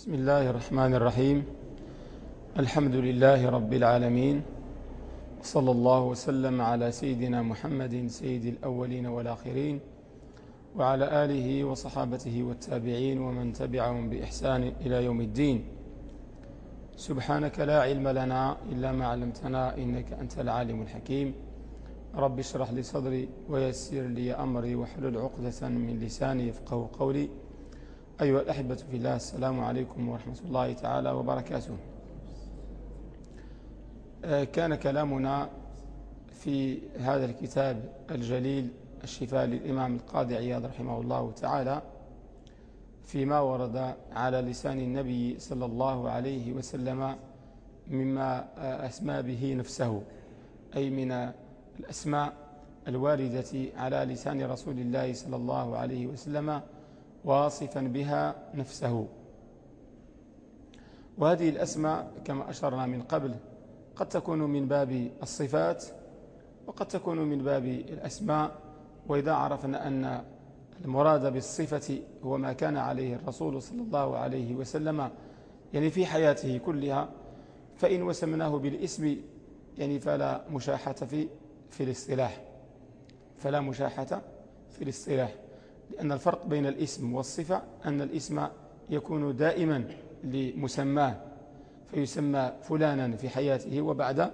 بسم الله الرحمن الرحيم. الحمد لله رب العالمين. صلى الله وسلم على سيدنا محمد سيد الأولين والآخرين وعلى آله وصحابته والتابعين ومن تبعهم بإحسان إلى يوم الدين. سبحانك لا علم لنا إلا ما علمتنا إنك أنت العالم الحكيم. رب اشرح لي صدري ويسر لي أمري وحلل عقدة من لساني يفقه قولي. أيها الأحبة في الله السلام عليكم ورحمة الله تعالى وبركاته. آه، كان كلامنا في هذا الكتاب الجليل الشفاء للإمام القاضي عياض رحمه الله تعالى فيما ورد على لسان النبي صلى الله عليه وسلم مما أسمى به نفسه أي من الأسماء الواردة على لسان رسول الله صلى الله عليه وسلم واصفا بها نفسه. وهذه الأسماء كما أشرنا من قبل قد تكون من باب الصفات وقد تكون من باب الأسماء وإذا عرفنا أن المراد بالصفة هو ما كان عليه الرسول صلى الله عليه وسلم يعني في حياته كلها فإن وسمناه بالاسم يعني فلا مشاحة في في الاصطلاح. فلا مشاحة في الاصطلاح. لأن الفرق بين الاسم والصفة أن الاسم يكون دائما لمسماه فيسمى فلانا في حياته وبعد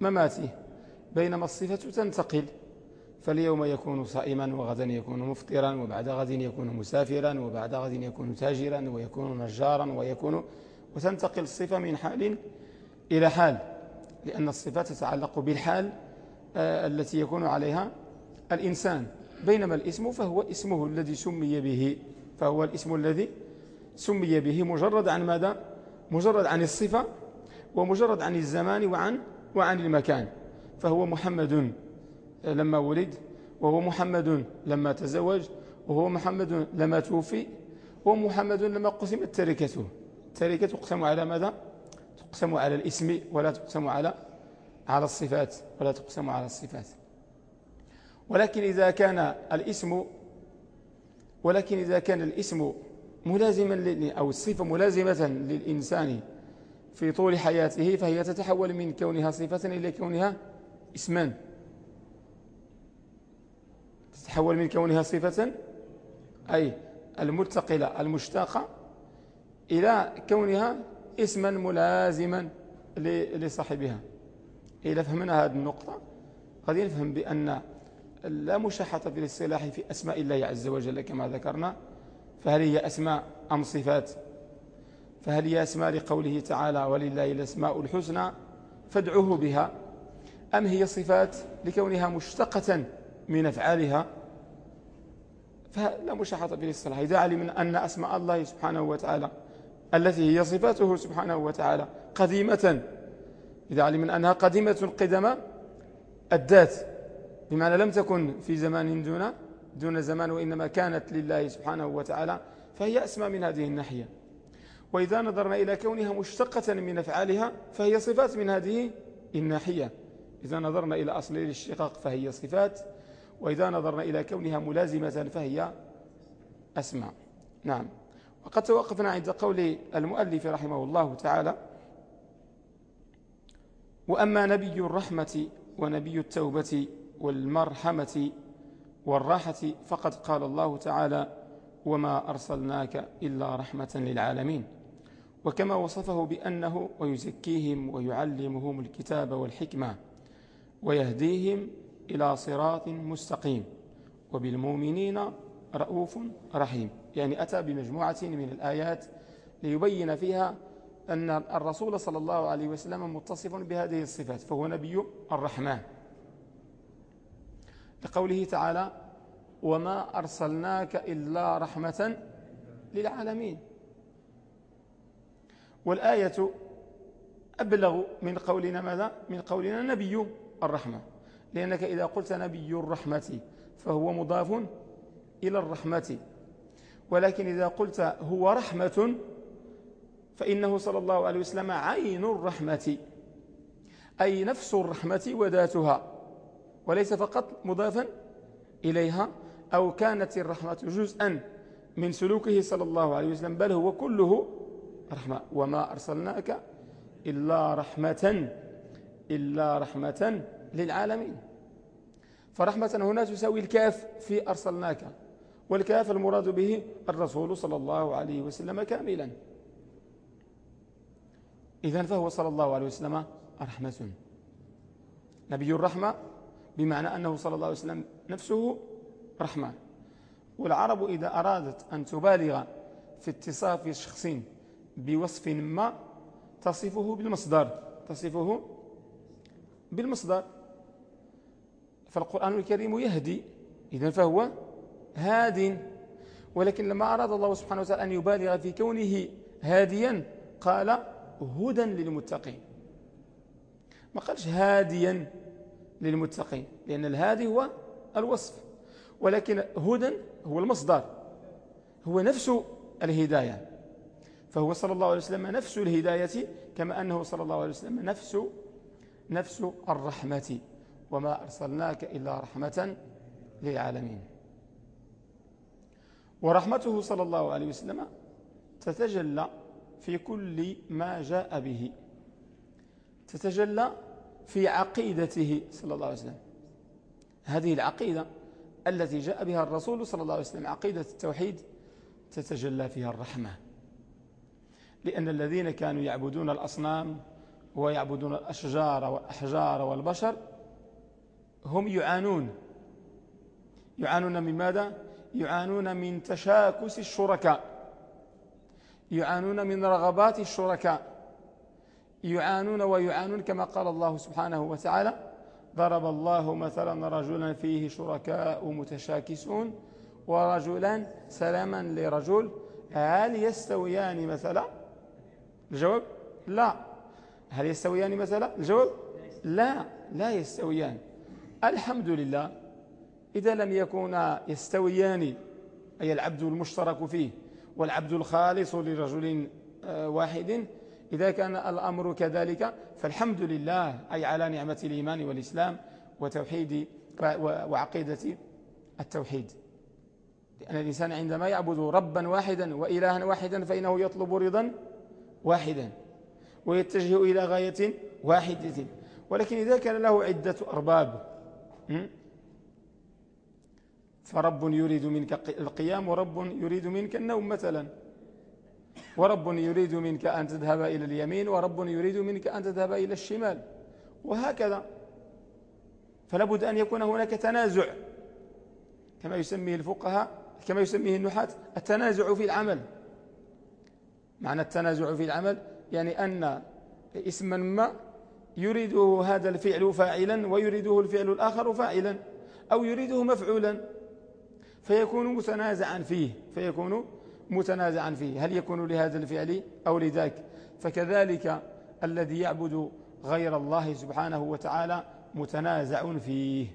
مماته. بينما الصفة تنتقل فاليوم يكون صائما وغدا يكون مفطرا وبعد غد يكون مسافرا وبعد غد يكون تاجرا ويكون نجارا ويكون وتنتقل الصفة من حال إلى حال لأن الصفة تتعلق بالحال آه، التي يكون عليها الإنسان. بينما الاسم فهو اسمه الذي سمي به فهو الاسم الذي سمي به مجرد عن ماذا؟ مجرد عن الصفة ومجرد عن الزمان وعن وعن المكان. فهو محمد لما ولد وهو محمد لما تزوج وهو محمد لما توفي وهو محمد لما قسمت تركته. تركة تقسم على ماذا؟ تقسم على الاسم ولا تقسم على على الصفات ولا تقسم على الصفات. ولكن إذا كان الاسم ولكن إذا كان الاسم ملازما أو الصفة ملازمة للإنسان في طول حياته فهي تتحول من كونها صفة إلى كونها اسما تتحول من كونها صفة أي المتقلة المشتاقة إلى كونها اسما ملازما لصاحبها. إذا فهمنا هذه النقطة قد نفهم بأن لا مشاحة في الاصطلاح في أسماء الله عز وجل كما ذكرنا فهل هي أسماء أم صفات؟ فهل هي أسماء لقوله تعالى ولله الأسماء الحسنى فادعوه بها؟ أم هي صفات لكونها مشتقة من أفعالها؟ فلا مشاحة في الاصطلاح إذا علم أن أسماء الله سبحانه وتعالى التي هي صفاته سبحانه وتعالى قديمة إذا علم أنها قديمة قدم الذات بمعنى لم تكن في زمان دون دون زمان وإنما كانت لله سبحانه وتعالى فهي أسمى من هذه الناحية. وإذا نظرنا إلى كونها مشتقة من أفعالها فهي صفات من هذه الناحية. إذا نظرنا إلى أصل الاشتقاق فهي صفات. وإذا نظرنا إلى كونها ملازمة فهي أسماء نعم. وقد توقفنا عند قول المؤلف رحمه الله تعالى وأما نبي الرحمة ونبي التوبة والمرحمة والراحة فقد قال الله تعالى وما أرسلناك إلا رحمة للعالمين وكما وصفه بأنه ويزكيهم ويعلمهم الكتاب والحكمة ويهديهم إلى صراط مستقيم وبالمؤمنين رؤوف رحيم. يعني أتى بمجموعة من الآيات ليبين فيها أن الرسول صلى الله عليه وسلم متصف بهذه الصفات فهو نبي الرحمن. لقوله تعالى وما أرسلناك إلا رحمة للعالمين. والآية أبلغ من قولنا ماذا؟ من قولنا نبي الرحمة. لأنك إذا قلت نبي الرحمة فهو مضاف إلى الرحمة. ولكن إذا قلت هو رحمة فإنه صلى الله عليه وسلم عين الرحمة أي نفس الرحمة وذاتها. وليس فقط مضافا إليها أو كانت الرحمة جزءا من سلوكه صلى الله عليه وسلم بل هو كله رحمة. وما أرسلناك إلا رحمة إلا رحمة للعالمين. فرحمة هنا تساوي الكاف في أرسلناك والكاف المراد به الرسول صلى الله عليه وسلم كاملا. إذا فهو صلى الله عليه وسلم رحمة. نبي الرحمة بمعنى أنه صلى الله عليه وسلم نفسه رحمة والعرب إذا أرادت أن تبالغ في اتصاف شخص بوصف ما تصفه بالمصدر تصفه بالمصدر. فالقرآن الكريم يهدي إذن فهو هاد. ولكن لما أراد الله سبحانه وتعالى أن يبالغ في كونه هاديا قال هدى للمتقين. ما قالش هاديا. للمتقين لأن الهادي هو الوصف. ولكن هدى هو المصدر هو نفس الهداية. فهو صلى الله عليه وسلم نفس الهداية كما أنه صلى الله عليه وسلم نفس نفس الرحمة. وما أرسلناك إلا رحمة للعالمين. ورحمته صلى الله عليه وسلم تتجلى في كل ما جاء به. تتجلى في عقيدته صلى الله عليه وسلم. هذه العقيدة التي جاء بها الرسول صلى الله عليه وسلم عقيدة التوحيد تتجلى فيها الرحمة. لأن الذين كانوا يعبدون الأصنام ويعبدون الأشجار والأحجار والبشر هم يعانون. يعانون من ماذا؟ يعانون من تشاكس الشركاء. يعانون من رغبات الشركاء. يعانون ويعانون كما قال الله سبحانه وتعالى ضرب الله مثلا رجلا فيه شركاء متشاكسون ورجلا سلاما لرجل هل يستويان مثلا؟ الجواب لا. هل يستويان مثلا؟ الجواب لا لا يستويان. الحمد لله إذا لم يكونا يستويان أي العبد المشترك فيه والعبد الخالص لرجل آه، واحد إذا كان الأمر كذلك فالحمد لله أي على نعمة الإيمان والإسلام وتوحيد وعقيدة التوحيد. لأن الإنسان عندما يعبد ربا واحدا وإلها واحدا فإنه يطلب رضا واحدا ويتجه إلى غاية واحدة. ولكن إذا كان له عدة أرباب فرب يريد منك القيام ورب يريد منك النوم مثلا. ورب يريد منك أن تذهب إلى اليمين ورب يريد منك أن تذهب إلى الشمال. وهكذا. فلا بد أن يكون هناك تنازع. كما يسميه الفقهاء كما يسميه النحاة التنازع في العمل. معنى التنازع في العمل يعني أن اسما ما يريده هذا الفعل فاعلا ويريده الفعل الآخر فاعلا أو يريده مفعولا. فيكون متنازعا فيه فيكون متنازعا فيه. هل يكون لهذا الفعل أو لذاك؟ فكذلك الذي يعبد غير الله سبحانه وتعالى متنازع فيه.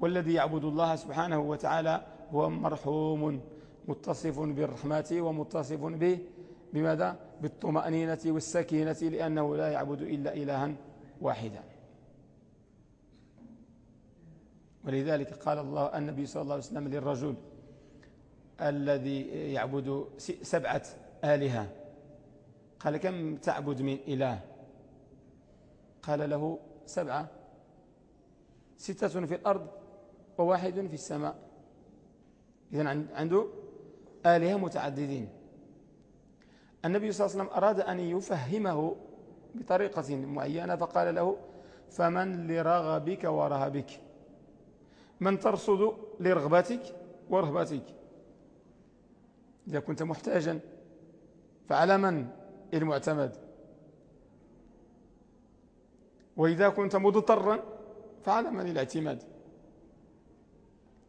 والذي يعبد الله سبحانه وتعالى هو مرحوم متصف بالرحمة ومتصف به بماذا؟ بالطمأنينة والسكينة لأنه لا يعبد إلا إلها واحدا. ولذلك قال الله النبي صلى الله عليه وسلم للرجل الذي يعبد سبعة آلهة. قال كم تعبد من إله؟ قال له سبعة. ستة في الأرض وواحد في السماء. إذن عنده آلهة متعددين. النبي صلى الله عليه وسلم أراد أن يفهمه بطريقة معينة فقال له فمن لرغبك ورهبك من ترصد لرغبتك ورهبتك؟ إذا كنت محتاجا فعلى من المعتمد وإذا كنت مضطرا فعلى من الاعتماد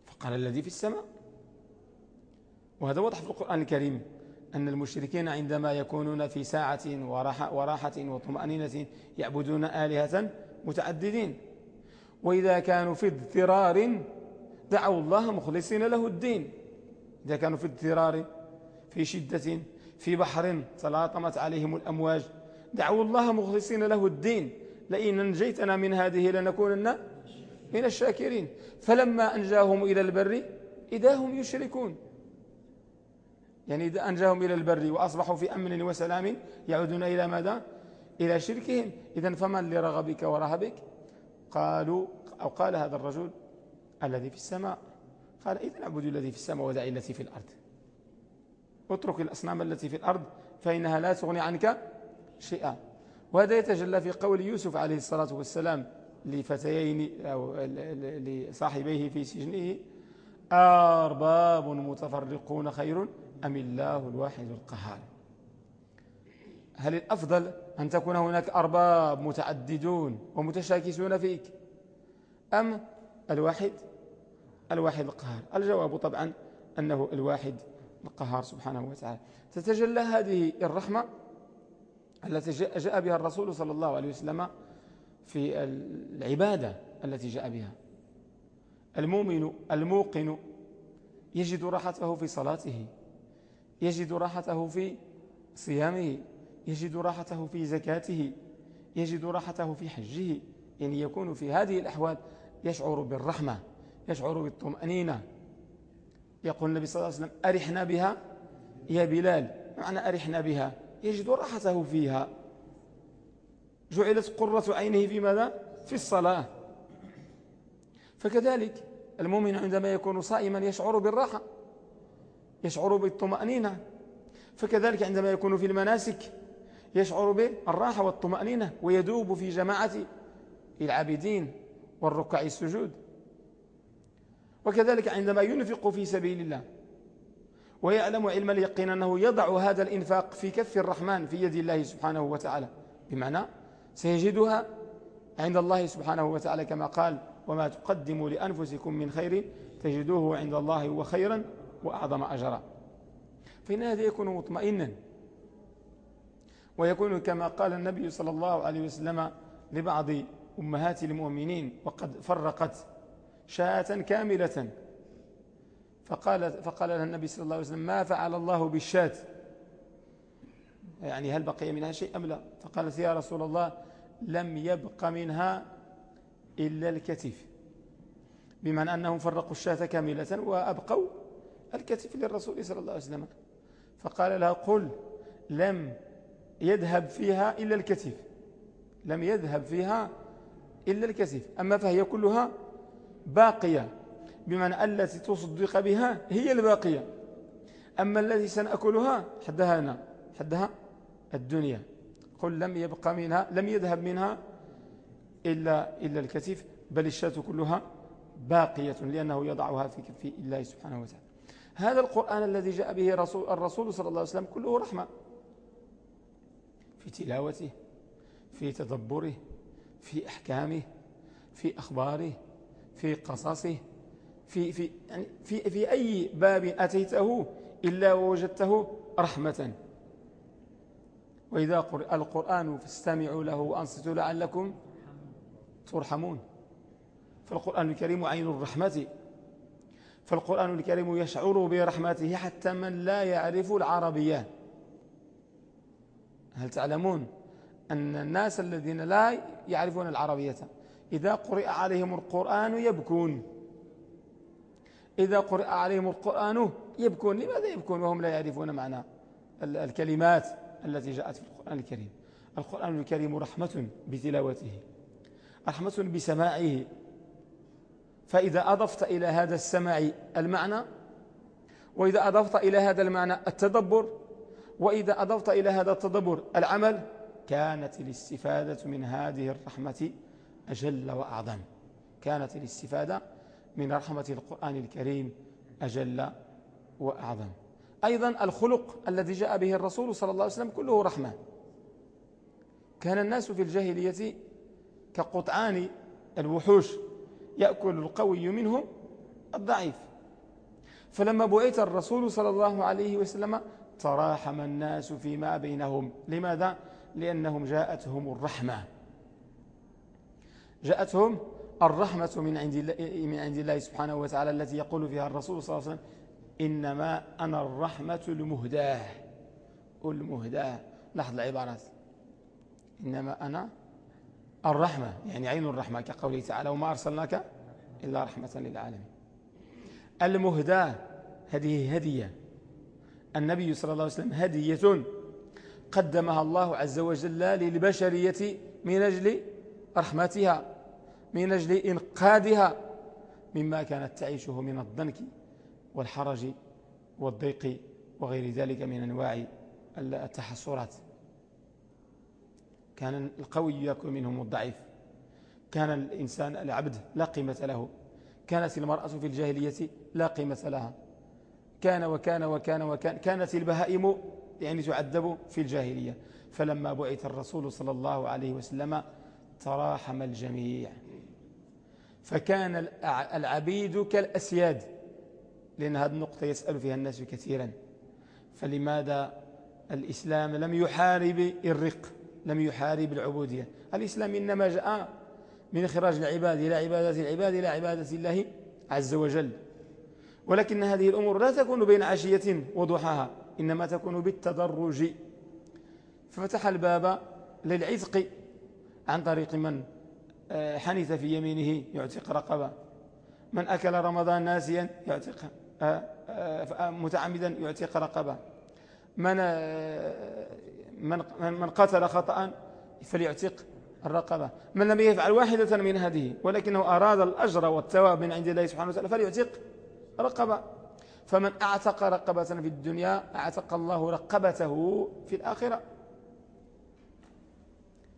فقال الذي في السماء. وهذا واضح في القرآن الكريم أن المشركين عندما يكونون في ساعة وراحة, وراحة وطمأنينة يعبدون آلهة متعددين. وإذا كانوا في اضطرار دعوا الله مخلصين له الدين. إذا كانوا في اضطرار في شدة في بحر تلاطمت عليهم الأمواج. دعوا الله مخلصين له الدين. لئن نجيتنا من هذه لنكونن من الشاكرين. فلما أنجاهم إلى البر إذا هم يشركون. يعني إذا أنجاهم إلى البر وأصبحوا في أمن وسلام يعودون إلى ماذا؟ إلى شركهم. إذا فمن لرغبك ورهبك؟ قالوا أو قال هذا الرجل الذي في السماء. قال إذا اعبدوا الذي في السماء ودعي التي في الأرض. اترك الأصنام التي في الأرض فإنها لا تغني عنك شيئا. وهذا يتجلى في قول يوسف عليه الصلاة والسلام لفتيين أو لصاحبيه في سجنه أرباب متفرقون خير أم الله الواحد القهار؟ هل الأفضل أن تكون هناك أرباب متعددون ومتشاكسون فيك أم الواحد؟ الواحد القهار. الجواب طبعا أنه الواحد القهار سبحانه وتعالى. تتجلى هذه الرحمة التي جاء بها الرسول صلى الله عليه وسلم في العبادة التي جاء بها. المؤمن الموقن يجد راحته في صلاته يجد راحته في صيامه يجد راحته في زكاته يجد راحته في حجه. يعني يكون في هذه الأحوال يشعر بالرحمة يشعر بالطمأنينة يقول النبي صلى الله عليه وسلم أرحنا بها يا بلال. معنى أرحنا بها. يجد راحته فيها. جعلت قرة عينه في ماذا؟ في الصلاة. فكذلك المؤمن عندما يكون صائما يشعر بالراحة يشعر بالطمأنينة. فكذلك عندما يكون في المناسك يشعر بالراحة والطمأنينة ويدوب في جماعة العابدين والركع السجود. وكذلك عندما ينفق في سبيل الله ويعلم علم اليقين أنه يضع هذا الإنفاق في كف الرحمن في يد الله سبحانه وتعالى. بمعنى سيجدها عند الله سبحانه وتعالى كما قال وما تقدموا لأنفسكم من خير تجدوه عند الله هو خيرا وأعظم أجرا. فإن هذا يكون مطمئنا ويكون كما قال النبي صلى الله عليه وسلم لبعض أمهات المؤمنين وقد فرقت شاة كاملة. فقال, فقال لها النبي صلى الله عليه وسلم ما فعل الله بالشاة؟ يعني هل بقي منها شيء أم لا؟ فقالت يا رسول الله لم يبق منها إلا الكتف. بمعنى أنهم فرقوا الشاة كاملة وأبقوا الكتف للرسول صلى الله عليه وسلم. فقال لها قل لم يذهب فيها إلا الكتف. لم يذهب فيها إلا الكتف. أما فهي كلها باقية بمعنى التي تصدق بها هي الباقية. أما التي سنأكلها حدها أنا حدها الدنيا. قل لم يبقى منها لم يذهب منها إلا, إلا الكتف بل الشاة كلها باقية لأنه يضعها في كف الله سبحانه وتعالى. هذا القرآن الذي جاء به رسول الرسول صلى الله عليه وسلم كله رحمة. في تلاوته في تدبره في أحكامه في أخباره في قصصه في, في, يعني في, في أي باب أتيته إلا ووجدته رحمة. وإذا قرأ القرآن فاستمعوا له وأنصتوا لعلكم ترحمون. فالقرآن الكريم عين الرحمة. فالقرآن الكريم يشعر برحمته حتى من لا يعرف العربية. هل تعلمون أن الناس الذين لا يعرفون العربية إذا قرئ عليهم القرآن يبكون. إذا قرئ عليهم القرآن يبكون. لماذا يبكون؟ وهم لا يعرفون معنى الكلمات التي جاءت في القرآن الكريم. القرآن الكريم رحمة بتلاوته رحمة بسماعه. فإذا أضفت إلى هذا السماع المعنى وإذا أضفت إلى هذا المعنى التدبر وإذا أضفت إلى هذا التدبر العمل كانت الاستفادة من هذه الرحمة أجل وأعظم. كانت الاستفادة من رحمة القرآن الكريم أجل وأعظم. أيضا الخلق الذي جاء به الرسول صلى الله عليه وسلم كله رحمة. كان الناس في الجاهلية كقطعان الوحوش يأكل القوي منهم الضعيف. فلما بعث الرسول صلى الله عليه وسلم تراحم الناس فيما بينهم. لماذا؟ لأنهم جاءتهم الرحمة. جاءتهم الرحمة من عند الله, من عند الله سبحانه وتعالى التي يقول فيها الرسول صلى الله عليه وسلم إنما أنا الرحمة المهداة. المهداة لاحظ العبارات. إنما أنا الرحمة يعني عين الرحمة كقوله تعالى وما أرسلناك إلا رحمة للعالمين المهداة هذه هدية. النبي صلى الله عليه وسلم هدية قدمها الله عز وجل للبشرية من أجل رحمتها. من أجل إنقاذها مما كانت تعيشه من الضنك والحرج والضيق وغير ذلك من أنواع التحصرات كان القوي يأكل منهم الضعيف. كان الإنسان العبد لا قيمة له. كانت المرأة في الجاهلية لا قيمة لها. كان وكان وكان وكان كانت البهائم يعني تعذب في الجاهلية. فلما بعث الرسول صلى الله عليه وسلم تراحم الجميع. فكان العبيد كالأسياد لأن هذه النقطة يسأل فيها الناس كثيرا. فلماذا الإسلام لم يحارب الرق لم يحارب العبودية؟ الإسلام إنما جاء من إخراج العباد إلى عبادة العباد إلى عبادة الله عز وجل. ولكن هذه الأمور لا تكون بين عشية وضحاها إنما تكون بالتدرج. ففتح الباب للعتق عن طريق من؟ حنث في يمينه يعتق رقبة. من أكل رمضان ناسيا يعتق آه، آه، متعمدا يعتق رقبة. من من قتل خطأ فليعتق الرقبة. من لم يفعل واحدة من هذه ولكنه أراد الأجر والثواب من عند الله سبحانه وتعالى فليعتق رقبة. فمن أعتق رقبة في الدنيا أعتق الله رقبته في الآخرة.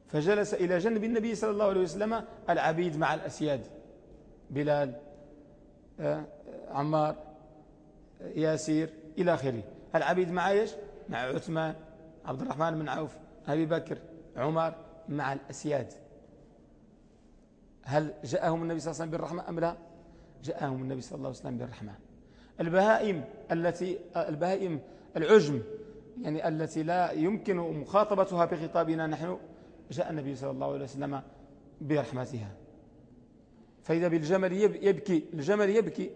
فجلس إلى جنب النبي صلى الله عليه وسلم العبيد مع الأسياد. بلال آه، عمار ياسير إلى آخره. العبيد مع إيش؟ مع عثمان عبد الرحمن بن عوف أبي بكر عمر مع الأسياد. هل جاءهم النبي صلى الله عليه وسلم بالرحمة أم لا؟ جاءهم النبي صلى الله عليه وسلم بالرحمة. البهائم التي البهائم العجم يعني التي لا يمكن مخاطبتها بخطابنا نحن جاء النبي صلى الله عليه وسلم برحمتها. فإذا بالجمل يبكي الجمل يبكي.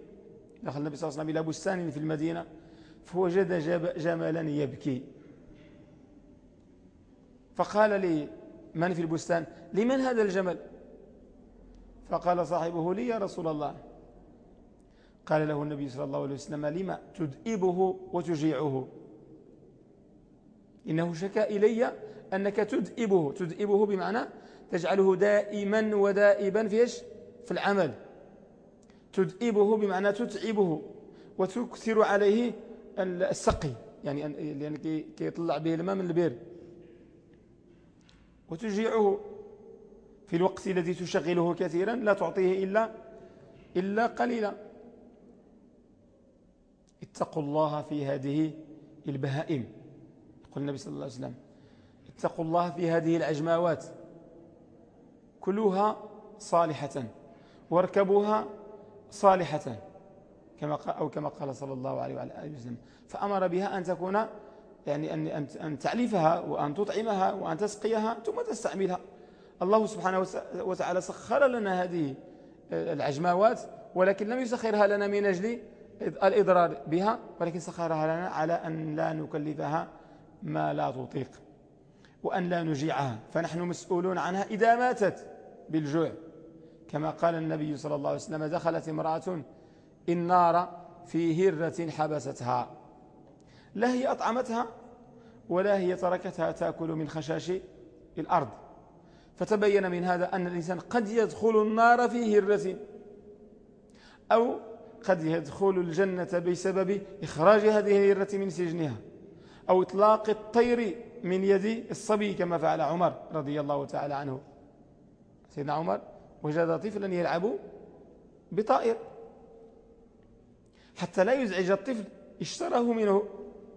دخل النبي صلى الله عليه وسلم إلى بستان في المدينة فوجد جملا يبكي. فقال لي من في البستان؟ لمن هذا الجمل؟ فقال صاحبه لي يا رسول الله. قال له النبي صلى الله عليه وسلم لما تدئبه وتجيعه؟ إنه شكا إلي أنك تدئبه تدئبه بمعنى تجعله دائما ودائبا في إيش؟ في العمل. تدئبه بمعنى تتعبه وتكثر عليه السقي يعني يعني كي يطلع به الماء من البير. وتجيعه في الوقت الذي تشغله كثيرا لا تعطيه إلا إلا قليلا. اتقوا الله في هذه البهائم. يقول النبي صلى الله عليه وسلم اتقوا الله في هذه العجماوات كلوها صالحة. واركبوها صالحة. كما قال أو كما قال صلى الله عليه وعلى وسلم. فأمر بها أن تكون يعني أن, أن تعلفها وأن تطعمها وأن تسقيها ثم تستعملها. الله سبحانه وتعالى سخر لنا هذه العجماوات ولكن لم يسخرها لنا من أجل الإضرار بها ولكن سخرها لنا على أن لا نكلفها ما لا تطيق. وأن لا نجيعها. فنحن مسؤولون عنها إذا ماتت بالجوع. كما قال النبي صلى الله عليه وسلم دخلت امرأة النار في هرة حبستها. لا هي أطعمتها ولا هي تركتها تأكل من خشاش الأرض. فتبين من هذا أن الإنسان قد يدخل النار في هرة أو قد يدخل الجنة بسبب إخراج هذه الهرة من سجنها أو إطلاق الطير من يد الصبي كما فعل عمر رضي الله تعالى عنه. سيدنا عمر وجد طفلا يلعب بطائر. حتى لا يزعج الطفل اشتراه منه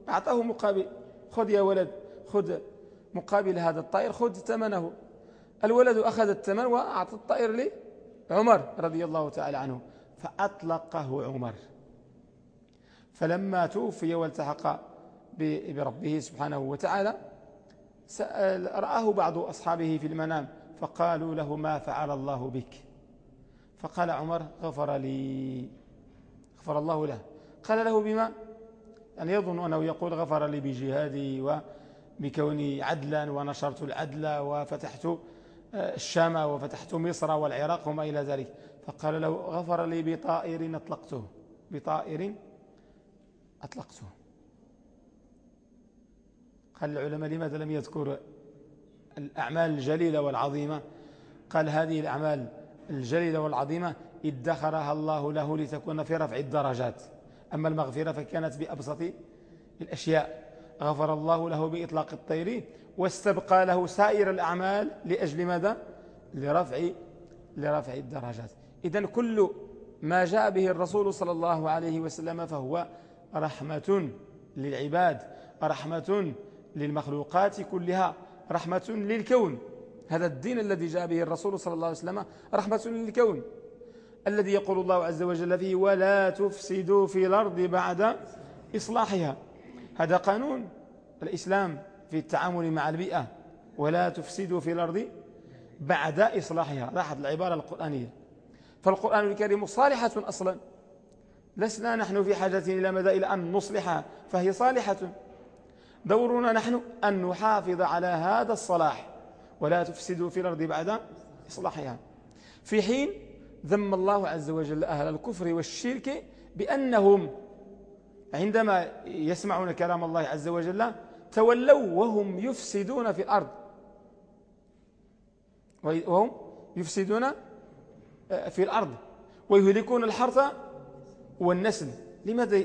أعطاه مقابل خذ يا ولد خذ مقابل هذا الطائر خذ ثمنه. الولد أخذ الثمن وأعطى الطائر لعمر رضي الله تعالى عنه فأطلقه عمر. فلما توفي والتحق بربه سبحانه وتعالى رآه بعض أصحابه في المنام فقالوا له ما فعل الله بك؟ فقال عمر غفر لي. غفر الله له. قال له بما؟ يعني يظن أنه يقول غفر لي بجهادي وبكوني عدلا ونشرت العدل وفتحت آه، الشام وفتحت مصر والعراق وما إلى ذلك. فقال له غفر لي بطائر أطلقته. بطائر أطلقته. قال العلماء لماذا لم يذكر الأعمال الجليلة والعظيمة؟ قال هذه الأعمال الجليلة والعظيمة ادخرها الله له لتكون في رفع الدرجات. أما المغفرة فكانت بأبسط الأشياء. غفر الله له بإطلاق الطير واستبقى له سائر الأعمال لأجل ماذا؟ لرفع, لرفع الدرجات. إذا كل ما جاء به الرسول صلى الله عليه وسلم فهو رحمة للعباد رحمة للمخلوقات كلها رحمة للكون. هذا الدين الذي جاء به الرسول صلى الله عليه وسلم رحمة للكون. الذي يقول الله عز وجل فيه ولا تفسدوا في الأرض بعد إصلاحها. هذا قانون الإسلام في التعامل مع البيئة. ولا تفسدوا في الأرض بعد إصلاحها. لاحظ العبارة القرآنية. فالقرآن الكريم صالحة أصلا. لسنا نحن في حاجة إلى مدى إلى أن نصلحها فهي صالحة. دورنا نحن أن نحافظ على هذا الصلاح ولا تفسدوا في الأرض بعد إصلاحها. في حين ذم الله عز وجل أهل الكفر والشرك بأنهم عندما يسمعون كلام الله عز وجل تولوا وهم يفسدون في الأرض. وهم يفسدون آه، في الأرض. ويهلكون الحرث والنسل. لماذا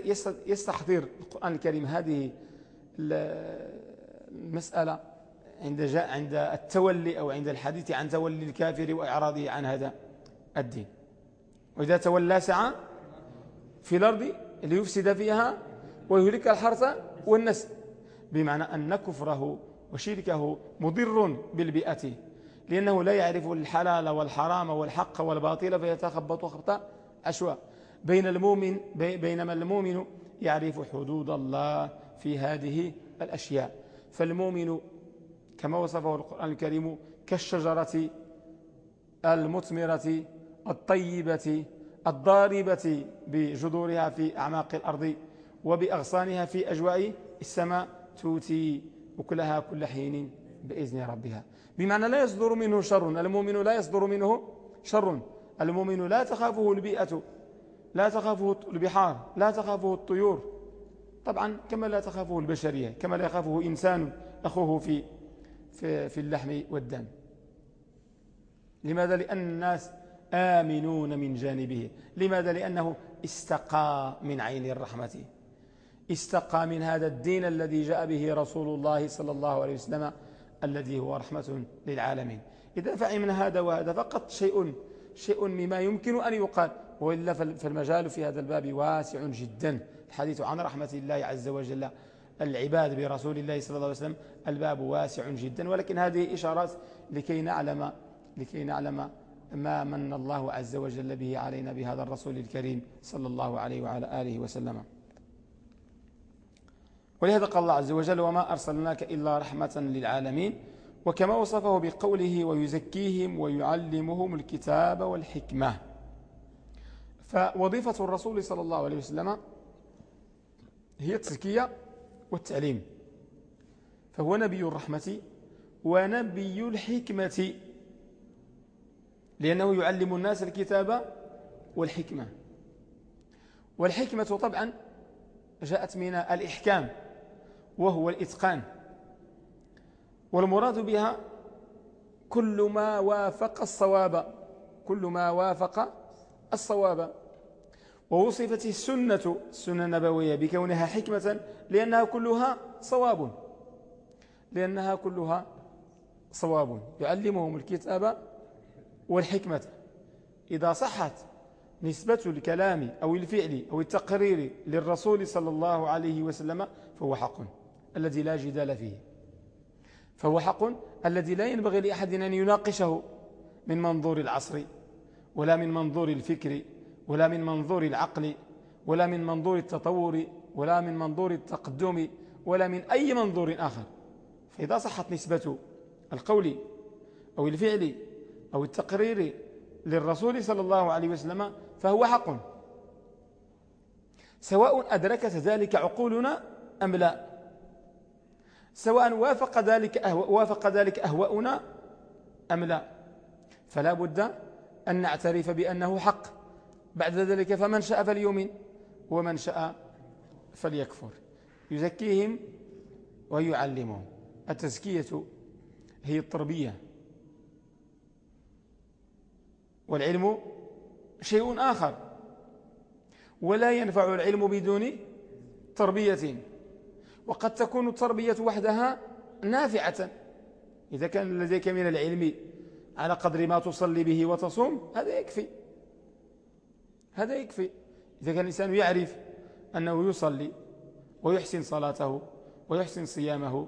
يستحضر القرآن الكريم هذه المسألة عند جاء عند التولي أو عند الحديث عن تولي الكافر وإعراضه عن هذا الدين. وإذا تولى سعى في الأرض ليفسد فيها ويهلك الحرث والنسل بمعنى أن كفره وشركه مضر بالبيئة لأنه لا يعرف الحلال والحرام والحق والباطل فيتخبط خبط أشواء. بين المؤمن بينما المؤمن يعرف حدود الله في هذه الأشياء. فالمؤمن كما وصفه القرآن الكريم كالشجرة المثمرة الطيبة الضاربة بجذورها في أعماق الأرض وبأغصانها في أجواء السماء توتي أكلها كل حين بإذن ربها. بمعنى لا يصدر منه شر المؤمن لا يصدر منه شر. المؤمن لا تخافه البيئة لا تخافه البحار لا تخافه الطيور. طبعا كما لا تخافه البشرية كما لا يخافه إنسان أخوه في, في, في اللحم والدم. لماذا؟ لأن الناس آمنون من جانبه. لماذا؟ لأنه استقى من عين الرحمة. استقى من هذا الدين الذي جاء به رسول الله صلى الله عليه وسلم الذي هو رحمة للعالمين. إذا فعمنا هذا وهذا فقط شيء شيء مما يمكن أن يقال وإلا فالمجال في هذا الباب واسع جدا. الحديث عن رحمة الله عز وجل العباد برسول الله صلى الله عليه وسلم الباب واسع جدا. ولكن هذه إشارات لكي نعلم لكي نعلم ما من الله عز وجل به علينا بهذا الرسول الكريم صلى الله عليه وعلى آله وسلم. ولهذا قال الله عز وجل وما أرسلناك إلا رحمة للعالمين وكما وصفه بقوله ويزكيهم ويعلمهم الكتاب والحكمة فوظيفة الرسول صلى الله عليه وسلم هي التزكية والتعليم. فهو نبي الرحمة ونبي الحكمة. لأنه يعلم الناس الكتاب والحكمة. والحكمة طبعا جاءت من الإحكام وهو الإتقان. والمراد بها كل ما وافق الصواب كل ما وافق الصواب. ووصفت السنة السنة النبوية بكونها حكمة لأنها كلها صواب. لأنها كلها صواب. يعلمهم الكتاب والحكمة. إذا صحت نسبة الكلام أو الفعل أو التقرير للرسول صلى الله عليه وسلم فهو حق الذي لا جدال فيه. فهو حق الذي لا ينبغي لأحد أن يناقشه من منظور العصر ولا من منظور الفكر ولا من منظور العقل ولا من منظور التطور ولا من منظور التقدم ولا من أي منظور آخر. فإذا صحت نسبة القول أو الفعل أو التقرير للرسول صلى الله عليه وسلم فهو حق. سواء أدركت ذلك عقولنا أم لا. سواء وافق ذلك أهو وافق ذلك أهواؤنا أم لا. فلا بد أن نعترف بأنه حق. بعد ذلك فمن شاء فليؤمن ومن شاء فليكفر. يزكيهم ويعلمهم. التزكية هي التربية. والعلم شيء آخر. ولا ينفع العلم بدون تربية. وقد تكون التربية وحدها نافعة. إذا كان لديك من العلم على قدر ما تصلي به وتصوم هذا يكفي. هذا يكفي. إذا كان الإنسان يعرف أنه يصلي ويحسن صلاته ويحسن صيامه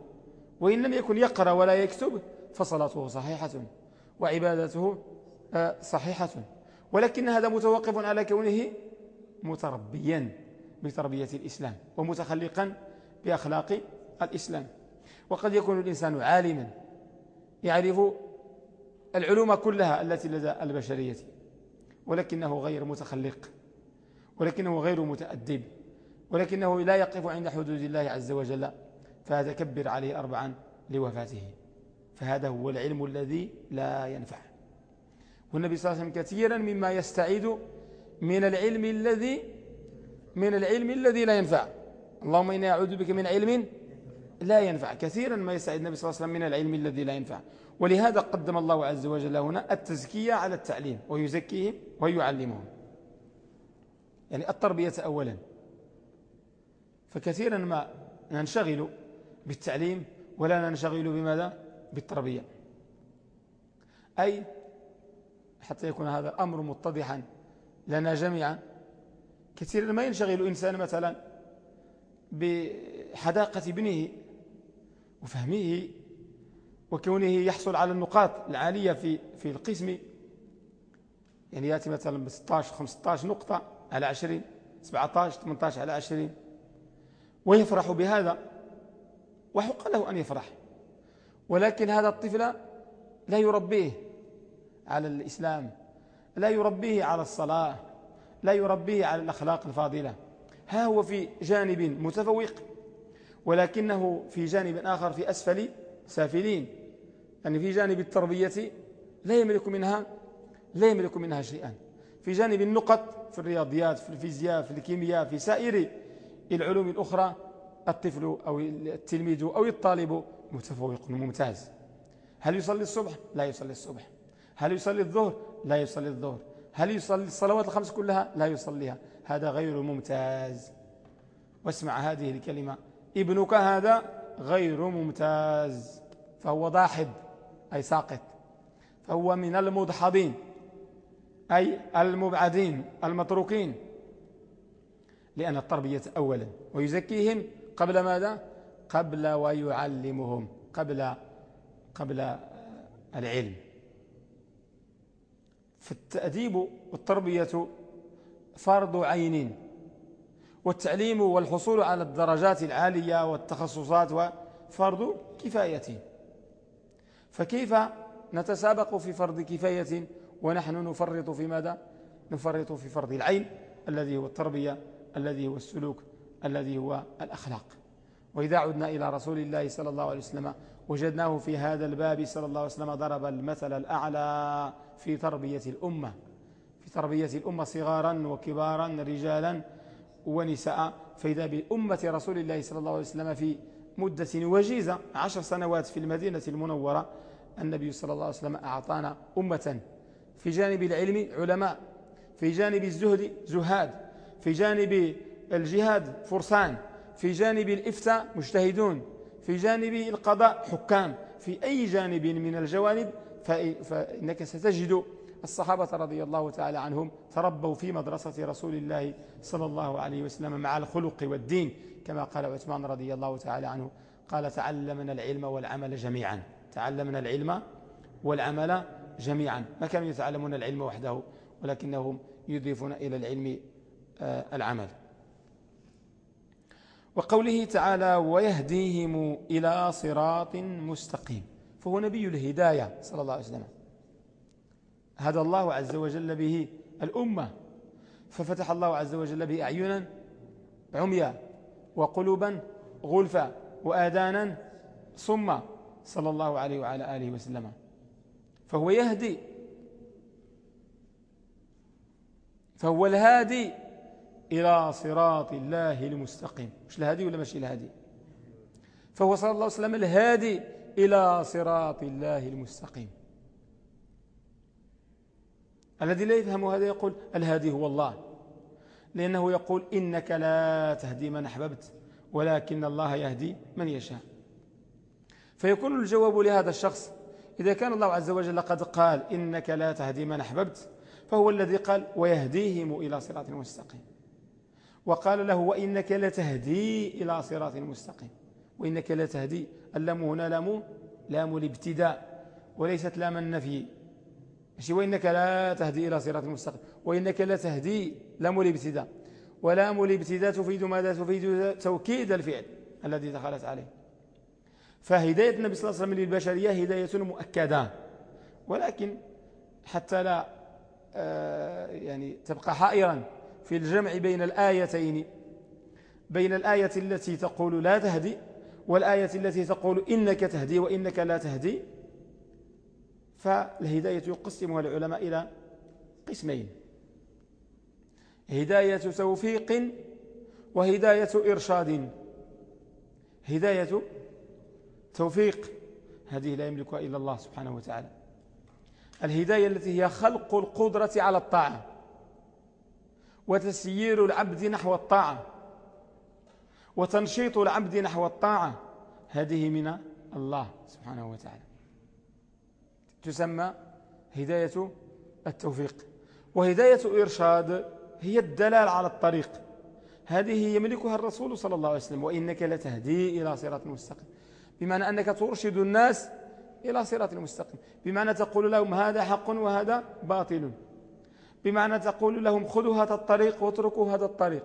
وإن لم يكن يقرأ ولا يكتب فصلاته صحيحة وعبادته آه، صحيحة. ولكن هذا متوقف على كونه متربيا بتربية الإسلام ومتخلقا بأخلاق الإسلام. وقد يكون الإنسان عالما يعرف العلوم كلها التي لدى البشرية. ولكنه غير متخلق ولكنه غير متأدب ولكنه لا يقف عند حدود الله عز وجل فهذا كبر عليه أربعا لوفاته. فهذا هو العلم الذي لا ينفع. والنبي صلى الله عليه وسلم كثيرا مما يستعيد من العلم الذي من العلم الذي لا ينفع. اللهم إني أعوذ بك من علم لا ينفع. كثيرا ما يستعيد النبي صلى الله عليه وسلم من العلم الذي لا ينفع. ولهذا قدم الله عز وجل هنا التزكية على التعليم ويزكيهم ويعلمهم. يعني التربية أولا. فكثيرا ما ننشغل بالتعليم ولا ننشغل بماذا؟ بالتربية. أي حتى يكون هذا الأمر متضحا لنا جميعا. كثيرا ما ينشغل إنسان مثلا بحداقة ابنه وفهمه وكونه يحصل على النقاط العالية في في القسم يعني يأتي مثلا ب 16 15 نقطة على 20 17 18 على 20 ويفرح بهذا وحق له أن يفرح. ولكن هذا الطفل لا يربيه على الإسلام لا يربيه على الصلاة لا يربيه على الأخلاق الفاضلة. ها هو في جانب متفوق ولكنه في جانب آخر في أسفل سافلين. يعني في جانب التربية لا يملك منها لا يملك منها شيئا. في جانب النقط في الرياضيات في الفيزياء في الكيمياء في سائر العلوم الأخرى الطفل أو التلميذ أو الطالب متفوق ممتاز. هل يصلي الصبح؟ لا يصلي الصبح. هل يصلي الظهر؟ لا يصلي الظهر. هل يصلي الصلوات الخمس كلها؟ لا يصليها. هذا غير ممتاز. واسمع هذه الكلمة. ابنك هذا غير ممتاز. فهو ضاحد أي ساقط فهو من المضحضين أي المبعدين المتروكين. لأن التربية أولا. ويزكيهم قبل ماذا؟ قبل ويعلمهم قبل قبل العلم. فالتأديب والتربية فرض عين. والتعليم والحصول على الدرجات العالية والتخصصات فرض كفاية. فكيف نتسابق في فرض كفاية ونحن نفرط في ماذا؟ نفرط في فرض العين الذي هو التربية الذي هو السلوك الذي هو الأخلاق. وإذا عدنا إلى رسول الله صلى الله عليه وسلم وجدناه في هذا الباب صلى الله عليه وسلم ضرب المثل الأعلى في تربية الأمة. في تربية الأمة صغارا وكبارا رجالا ونساء. فإذا بأمة رسول الله صلى الله عليه وسلم في مدة وجيزة. عشر سنوات في المدينة المنورة النبي صلى الله عليه وسلم أعطانا أمة. في جانب العلم علماء في جانب الزهد زهاد في جانب الجهاد فرسان في جانب الإفتاء مجتهدون في جانب القضاء حكام. في أي جانب من الجوانب فإنك ستجد الصحابة رضي الله تعالى عنهم تربوا في مدرسة رسول الله صلى الله عليه وسلم مع الخلق والدين كما قال عثمان رضي الله تعالى عنه قال تعلمنا العلم والعمل جميعا. تعلمنا العلم والعمل جميعا. ما كانوا يتعلمون العلم وحده؟ ولكنهم يضيفون إلى العلم آه، العمل. وقوله تعالى ويهديهم إلى صراط مستقيم. فهو نبي الهداية صلى الله عليه وسلم. هدى الله عز وجل به الأمة. ففتح الله عز وجل به أعينا عميا وقلوبا غلفا وآذانا صما صلى الله عليه وعلى آله وسلم. فهو يهدي. فهو الهادي إلى صراط الله المستقيم. مش الهادي ولا مش الهادي؟ فهو صلى الله عليه وسلم الهادي إلى صراط الله المستقيم. الذي لا يفهم هذا يقول الهادي هو الله. لأنه يقول إنك لا تهدي من أحببت ولكن الله يهدي من يشاء. فيكون الجواب لهذا الشخص إذا كان الله عز وجل قد قال إنك لا تهدي من أحببت فهو الذي قال ويهديهم إلى صراط مستقيم. وقال له وإنك لتهدي إلى صراط مستقيم. وإنك لتهدي اللام هنا لام لام الابتداء وليست لام النفي. ماشي وإنك لا تهدي إلى صراط مستقيم وإنك لتهدي لام الابتداء ولام الابتداء تفيد ماذا تفيد توكيد الفعل الذي دخلت عليه. فهداية النبي صلى الله عليه وسلم للبشرية هداية مؤكدة ولكن حتى لا آه، يعني تبقى حائرا في الجمع بين الآيتين بين الآية التي تقول لا تهدي والآية التي تقول إنك تهدي وإنك لا تهدي. فالهداية يقسمها العلماء إلى قسمين. هداية توفيق وهداية إرشاد. هداية توفيق هذه لا يملكها إلا الله سبحانه وتعالى. الهداية التي هي خلق القدرة على الطاعة وتسيير العبد نحو الطاعة وتنشيط العبد نحو الطاعة هذه من الله سبحانه وتعالى. تسمى هداية التوفيق. وهداية إرشاد هي الدلال على الطريق. هذه يملكها الرسول صلى الله عليه وسلم وإنك لتهدي إلى صراط مستقيم. بمعنى أنك ترشد الناس إلى صراط المستقيم بمعنى تقول لهم هذا حق وهذا باطل. بمعنى تقول لهم خذوا هذا الطريق واتركوا هذا الطريق.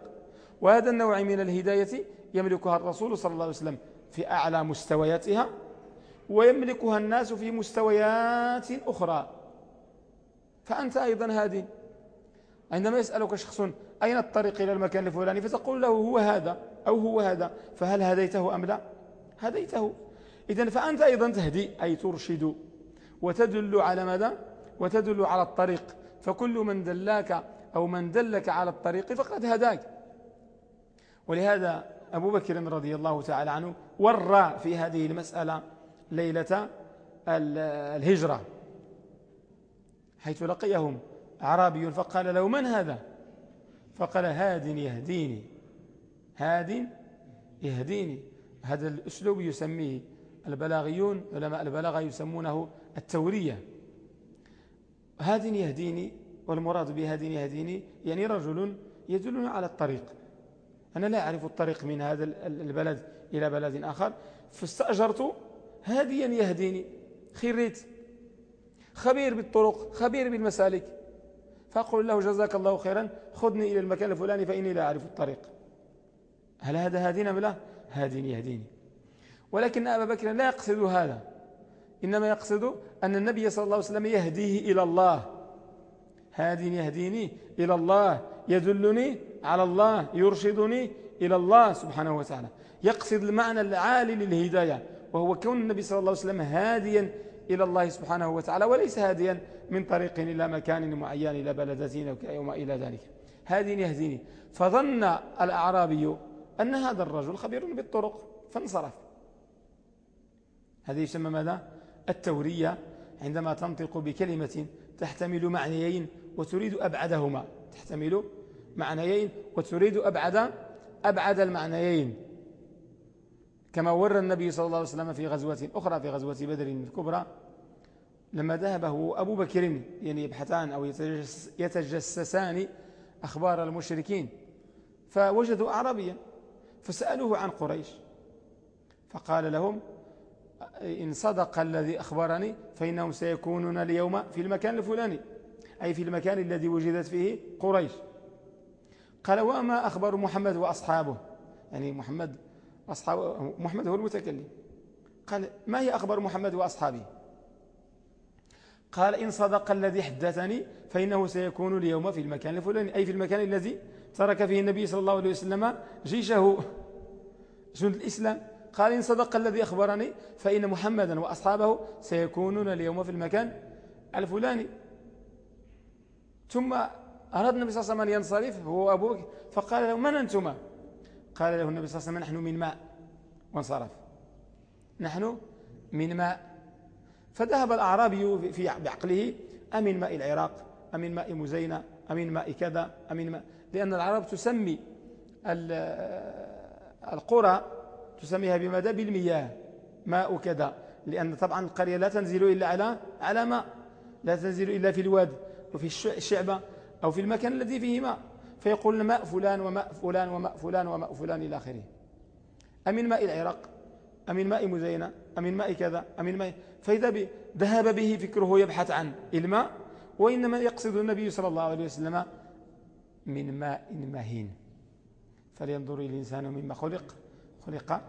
وهذا النوع من الهداية يملكها الرسول صلى الله عليه وسلم في أعلى مستوياتها ويملكها الناس في مستويات أخرى. فأنت أيضا هادي. عندما يسألك شخص أين الطريق إلى المكان الفلاني؟ فتقول له هو هذا أو هو هذا. فهل هديته أم لا؟ هديته. إذا فأنت أيضا تهدي أي ترشد. وتدل على ماذا؟ وتدل على الطريق. فكل من دلاك أو من دلك على الطريق فقد هداك. ولهذا أبو بكر رضي الله تعالى عنه ورى في هذه المسألة ليلة الهجرة حيث لقيهم أعرابي فقال له من هذا؟ فقال هاد يهديني هاد يهديني. هذا الأسلوب يسميه البلاغيون علماء البلاغة يسمونه التورية. هاد يهديني والمراد بهاد يهديني يعني رجل يدلنا على الطريق. أنا لا أعرف الطريق من هذا البلد إلى بلد آخر. فاستأجرت هاديا يهديني. خريت خبير بالطرق خبير بالمسالك. فأقول له جزاك الله خيرا خذني إلى المكان الفلاني فإني لا أعرف الطريق. هل هذا هادين أم لا؟ هادين يهديني. ولكن أبا بكر لا يقصد هذا. إنما يقصد أن النبي صلى الله عليه وسلم يهديه إلى الله. هادين يهديني إلى الله. يدلني على الله يرشدني إلى الله سبحانه وتعالى. يقصد المعنى العالي للهداية. وهو كون النبي صلى الله عليه وسلم هاديا إلى الله سبحانه وتعالى وليس هاديا من طريق إلى مكان معين إلى بلدتين وما إلى ذلك. هادين يهديني فظن الأعرابي أن هذا الرجل خبير بالطرق فانصرف. هذه يسمى ماذا؟ التورية عندما تنطق بكلمة تحتمل معنيين وتريد أبعدهما. تحتمل معنيين وتريد أبعد أبعد المعنيين. كما ورى النبي صلى الله عليه وسلم في غزوة أخرى في غزوة بدر الكبرى لما ذهب هو أبو بكر يعني يبحثان أو يتجسسان أخبار المشركين فوجدوا أعرابيا فسألوه عن قريش فقال لهم إن صدق الذي أخبرني فإنهم سيكونون اليوم في المكان الفلاني أي في المكان الذي وجدت فيه قريش. قال وما أخبر محمد وأصحابه؟ يعني محمد أصحاب محمد هو المتكلم. قال ما هي أخبار محمد وأصحابه؟ قال إن صدق الذي حدثني فإنه سيكون اليوم في المكان الفلاني. أي في المكان الذي ترك فيه النبي صلى الله عليه وسلم جيشه. جند الإسلام. قال إن صدق الذي أخبرني فإن محمدا وأصحابه سيكونون اليوم في المكان الفلاني. ثم أراد النبي صلى الله عليه وسلم أن ينصرف هو أبوك فقال له من أنتما؟ قال له النبي صلى الله عليه وسلم نحن من ماء. وانصرف. نحن من ماء. فذهب الأعرابي في بعقله أمن ماء العراق؟ أمن ماء مزينة؟ أمن ماء كذا؟ أمن ماء. لأن العرب تسمي القرى تسميها بماذا؟ بالمياه. ماء كذا. لأن طبعا القرية لا تنزل إلا على على ماء. لا تنزل إلا في الواد وفي الشعبة أو في المكان الذي فيه ماء. فيقول ماء فلان وماء فلان وماء فلان وماء فلان إلى آخره. أمن ماء العراق أمن ماء مزينة أمن ماء كذا أمن ماء. فإذا ذهب به فكره يبحث عن الماء وإنما يقصد النبي صلى الله عليه وسلم من ماء مهين. فلينظر الإنسان مما خلق خلق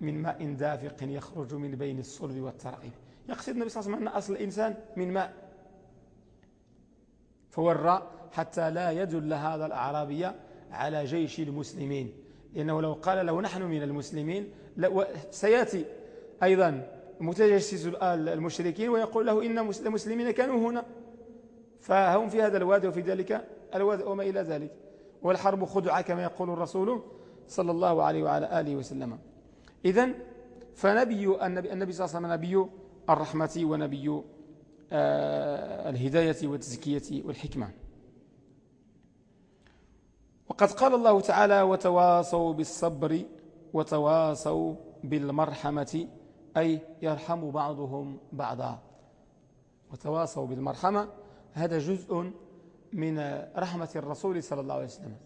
من ماء دافق يخرج من بين الصلب والترائب. يقصد النبي صلى الله عليه وسلم أن أصل الإنسان من ماء. فورى حتى لا يدل هذا الأعرابي على جيش المسلمين. لأنه لو قال له نحن من المسلمين سيأتي أيضا متجسس المشركين ويقول له إن المسلمين كانوا هنا. فهم في هذا الواد وفي ذلك الواد وما إلى ذلك. والحرب خدعة كما يقول الرسول صلى الله عليه وعلى آله وسلم. إذن فنبي النبي, النبي صلى الله عليه وسلم نبي الرحمة ونبي آه، الهداية والتزكية والحكمة. وقد قال الله تعالى وتواصوا بالصبر وتواصوا بالمرحمة أي يرحم بعضهم بعضا. وتواصوا بالمرحمة هذا جزء من رحمة الرسول صلى الله عليه وسلم.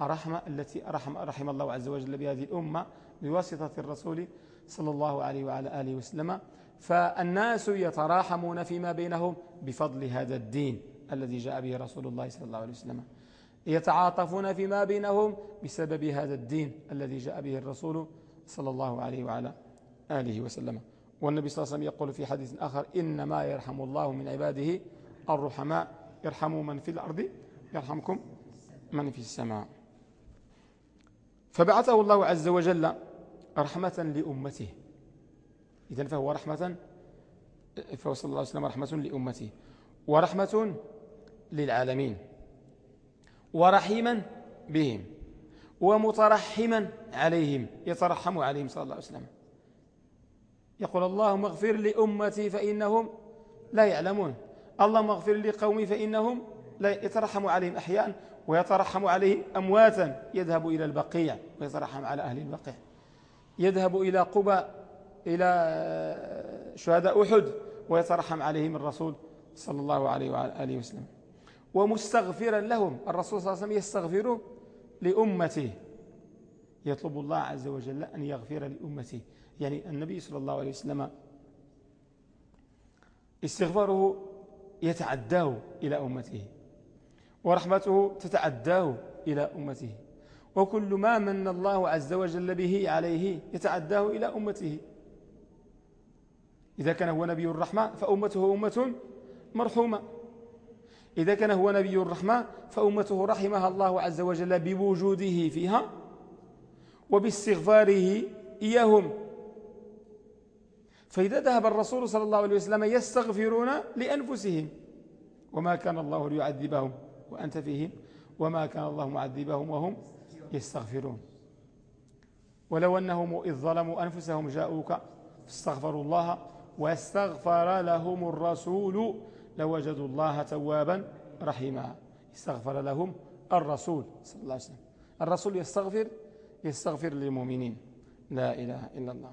الرحمة التي رحم, رحم الله عز وجل بهذه الأمة بواسطة الرسول صلى الله عليه وعلى آله وسلم. فالناس يتراحمون فيما بينهم بفضل هذا الدين الذي جاء به رسول الله صلى الله عليه وسلم. يتعاطفون فيما بينهم بسبب هذا الدين الذي جاء به الرسول صلى الله عليه وعلى آله وسلم. والنبي صلى الله عليه وسلم يقول في حديث آخر إنما يرحم الله من عباده الرحماء. يرحموا من في الأرض يرحمكم من في السماء. فبعثه الله عز وجل رحمة لأمته. إذا فهو رحمة فهو صلى الله عليه وسلم رحمة لأمته. ورحمة للعالمين. ورحيما بهم ومترحما عليهم يترحم عليهم صلى الله عليه وسلم. يقول اللهم اغفر لأمتي فإنهم لا يعلمون. اللهم اغفر لقومي فإنهم لا يترحم عليهم أحياء ويترحم عليهم أمواتا. يذهب إلى البقيع ويترحم على أهل البقيع. يذهب إلى قبى إلى شهداء أحد ويترحم عليهم الرسول صلى الله عليه وعلى آله وسلم. ومستغفرا لهم. الرسول صلى الله عليه وسلم يستغفر لأمته. يطلب الله عز وجل أن يغفر لأمته. يعني النبي صلى الله عليه وسلم استغفاره يتعداه إلى أمته ورحمته تتعداه إلى أمته وكل ما من الله عز وجل به عليه يتعداه إلى أمته. إذا كان هو نبي الرحمة فأمته أمة مرحومة. إذا كان هو نبي الرحمة فأمته رحمها الله عز وجل بوجوده فيها وباستغفاره إياهم. فإذا ذهب الرسول صلى الله عليه وسلم يستغفرون لأنفسهم. وما كان الله ليعذبهم وأنت فيهم وما كان الله معذبهم وهم يستغفرون. ولو أنهم إذ ظلموا أنفسهم جاءوك فاستغفروا الله واستغفر لهم الرسول لوجدوا الله توابا رحيما. استغفر لهم الرسول صلى الله عليه وسلم. الرسول يستغفر يستغفر للمؤمنين. لا إله إلا الله.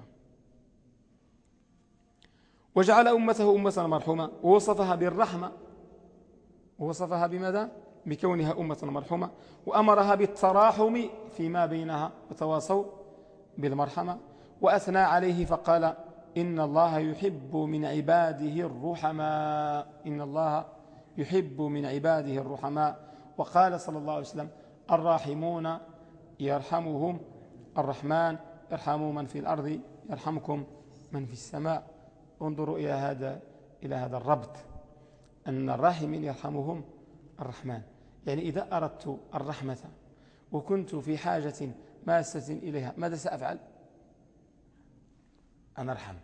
وجعل أمته أمة مرحومة. ووصفها بالرحمة. ووصفها بماذا؟ بكونها أمة مرحومة. وأمرها بالتراحم فيما بينها. وتواصوا بالمرحمة. وأثنى عليه فقال إن الله يحب من عباده الرحماء. إن الله يحب من عباده الرحماء. وقال صلى الله عليه وسلم الراحمون يرحمهم الرحمن ارحموا من في الأرض يرحمكم من في السماء. انظروا إلى هذا إلى هذا الربط. أن الراحمين يرحمهم الرحمن. يعني إذا أردت الرحمة وكنت في حاجة ماسة إليها ماذا سأفعل؟ أن أرحم.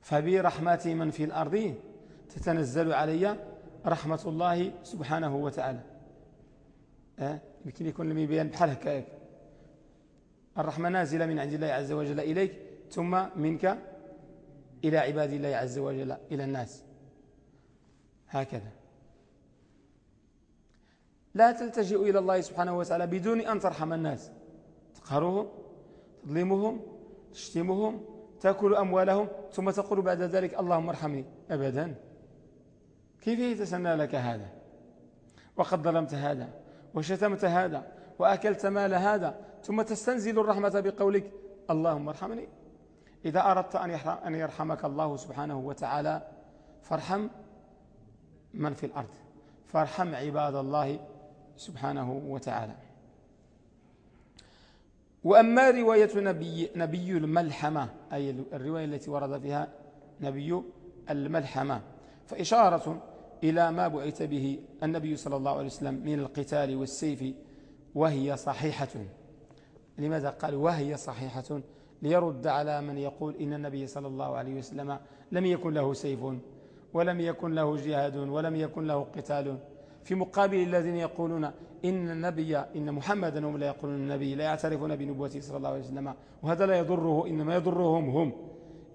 فبرحمة من في الأرض تتنزل علي رحمة الله سبحانه وتعالى. أه؟ يمكن يكون لم يبين بحال هكاك الرحمة نازلة من عند الله عز وجل إليك ثم منك إلى عباد الله عز وجل إلى الناس. هكذا. لا تلتجئ إلى الله سبحانه وتعالى بدون أن ترحم الناس. تقهرهم تظلمهم تشتمهم تأكل أموالهم ثم تقول بعد ذلك اللهم ارحمني. أبدا. كيف يتسنى لك هذا؟ وقد ظلمت هذا وشتمت هذا وأكلت مال هذا ثم تستنزل الرحمة بقولك اللهم ارحمني. إذا أردت أن يرحمك الله سبحانه وتعالى فارحم من في الأرض. فارحم عباد الله سبحانه وتعالى. وأما رواية نبي, نبي الملحمة أي الرواية التي ورد فيها نبي الملحمة. فإشارة إلى ما بعث به النبي صلى الله عليه وسلم من القتال والسيف وهي صحيحة. لماذا قال وهي صحيحة؟ ليرد على من يقول إن النبي صلى الله عليه وسلم لم يكن له سيف ولم يكن له جهاد ولم يكن له قتال. في مقابل الذين يقولون إن النبي إن محمدا هم لا يقولون النبي لا يعترفون بنبوته صلى الله عليه وسلم. وهذا لا يضره إنما يضرهم هم.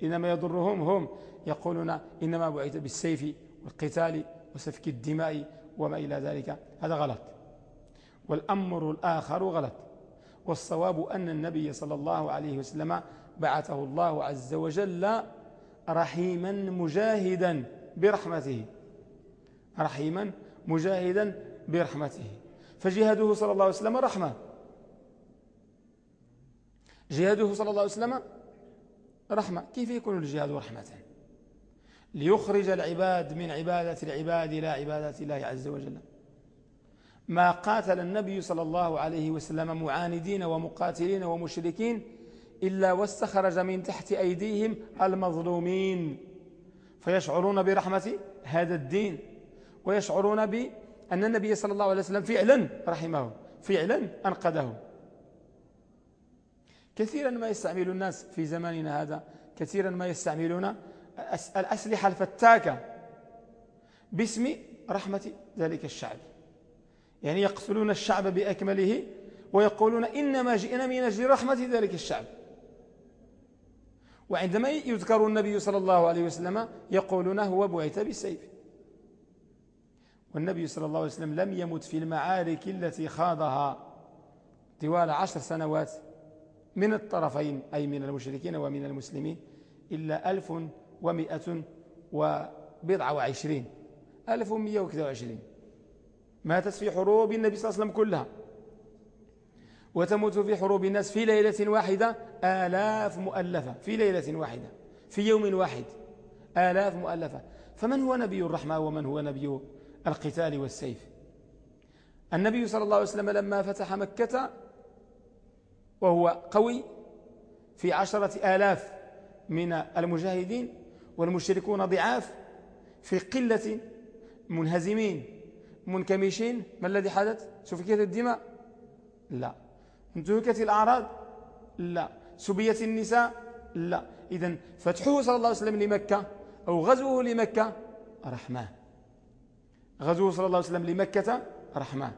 إنما يضرهم هم. يقولون إنما بعث بالسيف والقتال وسفك الدماء وما إلى ذلك. هذا غلط. والأمر الآخر غلط. والصواب أن النبي صلى الله عليه وسلم بعثه الله عز وجل رحيما مجاهدا برحمته. رحيما مجاهدا برحمته. فجهاده صلى الله عليه وسلم رحمة. جهاده صلى الله عليه وسلم رحمة. كيف يكون الجهاد رحمة؟ ليخرج العباد من عبادة العباد إلى عبادة الله عز وجل. ما قاتل النبي صلى الله عليه وسلم معاندين ومقاتلين ومشركين إلا واستخرج من تحت أيديهم المظلومين. فيشعرون برحمة هذا الدين ويشعرون بأن النبي صلى الله عليه وسلم فعلا رحمه فعلا أنقذه. كثيرا ما يستعمل الناس في زماننا هذا كثيرا ما يستعملون الأسلحة الفتاكة باسم رحمة ذلك الشعب. يعني يقتلون الشعب بأكمله ويقولون إنما جئنا من أجل رحمة ذلك الشعب. وعندما يذكر النبي صلى الله عليه وسلم يقولون هو بعث بالسيف والنبي صلى الله عليه وسلم لم يمت في المعارك التي خاضها طوال عشر سنوات من الطرفين أي من المشركين ومن المسلمين إلا ألف ومئة وبضع وعشرين. ألف ومئة وكذا وعشرين. ماتت في حروب النبي صلى الله عليه وسلم كلها. وتموت في حروب الناس في ليلة واحدة آلاف مؤلفة. في ليلة واحدة. في يوم واحد. آلاف مؤلفة. فمن هو نبي الرحمة ومن هو نبي القتال والسيف. النبي صلى الله عليه وسلم لما فتح مكة وهو قوي في عشرة آلاف من المجاهدين والمشركون ضعاف في قلة منهزمين منكمشين. ما الذي حدث؟ سفكية الدماء؟ لا. انتهكت الأعراض؟ لا. سبية النساء؟ لا. إذا فتحه صلى الله عليه وسلم لمكة أو غزوه لمكة رحمة. غزوه صلى الله عليه وسلم لمكة رحمة.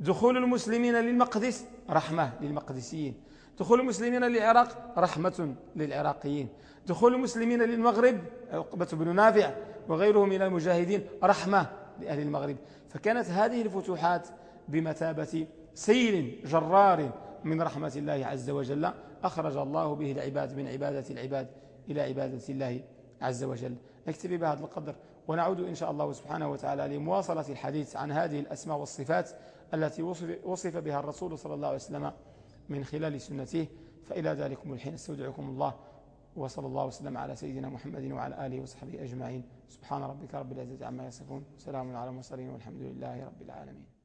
دخول المسلمين للمقدس رحمة للمقدسيين. دخول المسلمين للعراق رحمة للعراقيين. دخول المسلمين للمغرب عقبة بن نافع وغيره من المجاهدين رحمة لأهل المغرب. فكانت هذه الفتوحات بمثابة سيل جرار من رحمة الله عز وجل أخرج الله به العباد من عبادة العباد إلى عبادة الله عز وجل. نكتفي بهذا القدر. ونعود إن شاء الله سبحانه وتعالى لمواصلة الحديث عن هذه الأسماء والصفات التي وصف, بها الرسول صلى الله عليه وسلم من خلال سنته. فإلى ذلكم الحين أستودعكم الله وصلى الله وسلم على سيدنا محمد وعلى آله وصحبه أجمعين. سبحان ربك رب العزة عما يصفون. سلام على المرسلين والحمد لله رب العالمين.